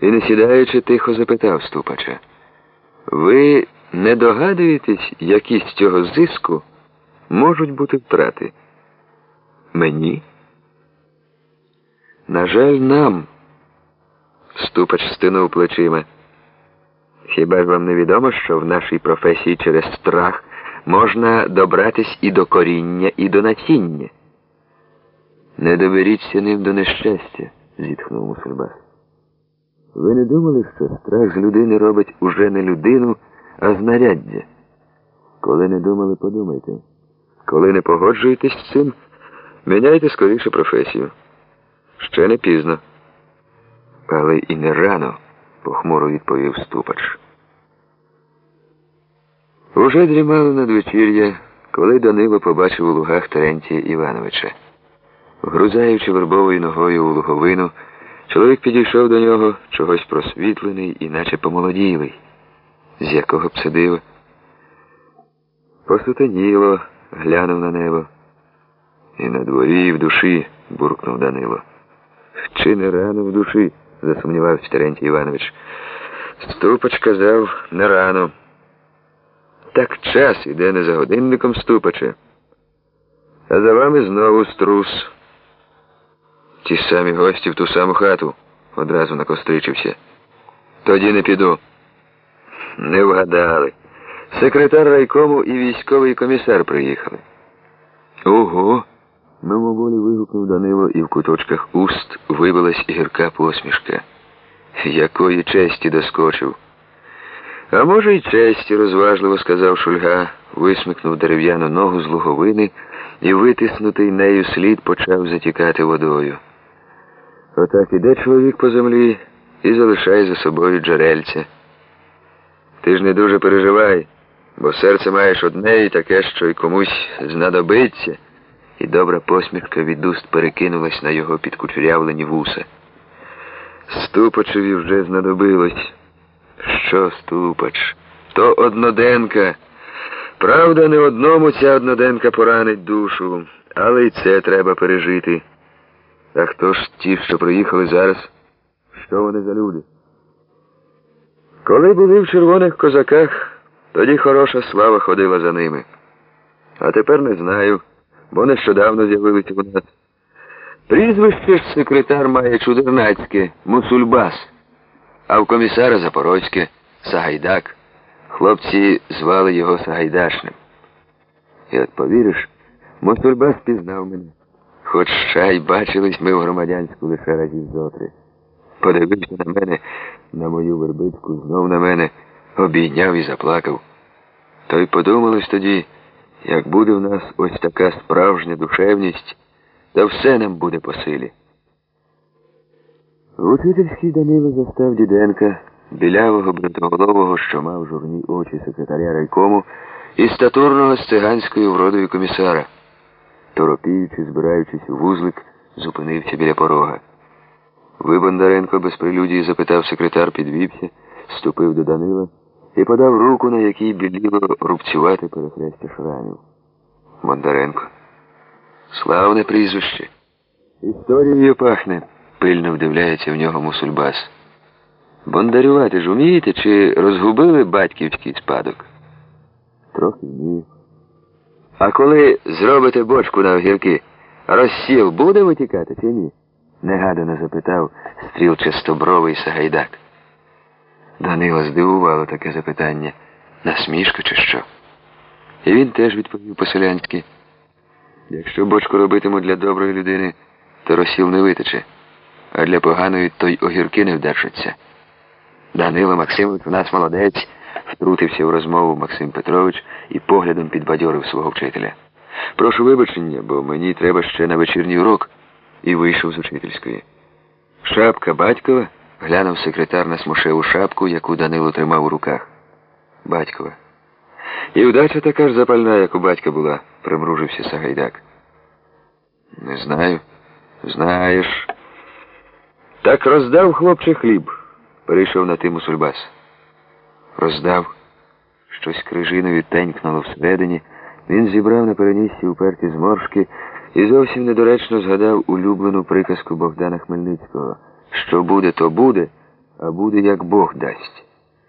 і, не сідаючи, тихо запитав ступача. Ви не догадуєтесь, які з цього зиску можуть бути втрати? Мені? На жаль, нам. Ступач стинув плечима. Хіба ж вам не відомо, що в нашій професії через страх можна добратись і до коріння, і до насіння? Не доберіться ним до нещастя, зітхнув Мусульбас. Ви не думали, що страх з людини робить уже не людину, а знаряддя? Коли не думали, подумайте. Коли не погоджуєтесь з цим, міняйте скоріше професію. Ще не пізно. Але і не рано, похмуро відповів ступач. Уже дрімало надвечір'я, коли Данило побачив у лугах Терентія Івановича. Грузаючи вербовою ногою у луговину, чоловік підійшов до нього чогось просвітлений і наче помолоділий, з якого б сидив. Посутеніло, глянув на небо. І на дворі, і в душі, буркнув Данило. Чи не рано в душі, засумнівався Терентій Іванович. Ступач казав не рано. Так час іде не за годинником ступаче. А за вами знову струс. Ті самі гості в ту саму хату одразу накостричився. Тоді не піду. Не вгадали. Секретар райкому і військовий комісар приїхали. Ого. Мимоволі вигукнув Данило, і в куточках уст вибилась гірка посмішка. Якої честі доскочив. А може, й честі, розважливо сказав Шульга, висмикнув дерев'яну ногу з луговини і витиснутий нею слід почав затікати водою. Отак іде чоловік по землі і залишає за собою джерельця. Ти ж не дуже переживай, бо серце маєш одне і таке, що й комусь знадобиться, і добра посмішка від уст перекинулась на його підкучерявлені вуса. Ступачеві вже знадобилось. Що, ступач? То одноденка. Правда, не одному ця одноденка поранить душу, але й це треба пережити. А хто ж ті, що приїхали зараз? Що вони за люди? Коли були в червоних козаках, тоді хороша слава ходила за ними. А тепер не знаю, бо нещодавно з'явилися у нас. Прізвище ж секретар має чудернацьке Мусульбас, а в комісара Запорозьке Сагайдак. Хлопці звали його Сагайдашним. І от повіриш, Мусульбас пізнав мене. Хоч шай бачились ми в громадянську лише разів зотри. Подивився на мене, на мою вербицьку, знов на мене, обійняв і заплакав. То й подумалось тоді, як буде в нас ось така справжня душевність, то все нам буде по силі. В учительській Данило застав Діденка, білявого бритоголового, що мав журні очі секретаря райкому, і статурного з циганською вродою комісара. Торопіючи, збираючись у вузлик, зупинився біля порога. Ви, Бондаренко, без прелюдії запитав секретар, підвівся, ступив до Данила і подав руку, на якій біліло рубцювати перехрестя шрамів. Бондаренко. Славне прізвище. Історією пахне, пильно вдивляється в нього мусульбас. Бондарювати ж умієте чи розгубили батьківський спадок? Трохи вмію. А коли зробите бочку на огірки, розсіл буде витікати чи ні? негадано запитав стрілчастобровий Сагайдак. Данила здивувало таке запитання. Насмішка чи що? І він теж відповів по-селянськи. Якщо бочку робитиму для доброї людини, то розсіл не витече, а для поганої то й огірки не вдержаться. Данило Максимович у нас молодець, втрутився в розмову Максим Петрович і поглядом підбадьорив свого вчителя. Прошу вибачення, бо мені треба ще на вечірній урок, і вийшов з учительської. Шапка батькова, глянув секретар на смушеву шапку, яку Данило тримав у руках. Батькова. І вдача така ж запальна, як у батька була, примружився Сагайдак. Не знаю. Знаєш. Так роздав хлопче хліб, перейшов на тиму Сульбас. Роздав. Щось крижиною тенькнуло всередині. Він зібрав на перенісці уперті зморшки і зовсім недоречно згадав улюблену приказку Богдана Хмельницького. Що буде, то буде, а буде як Бог дасть.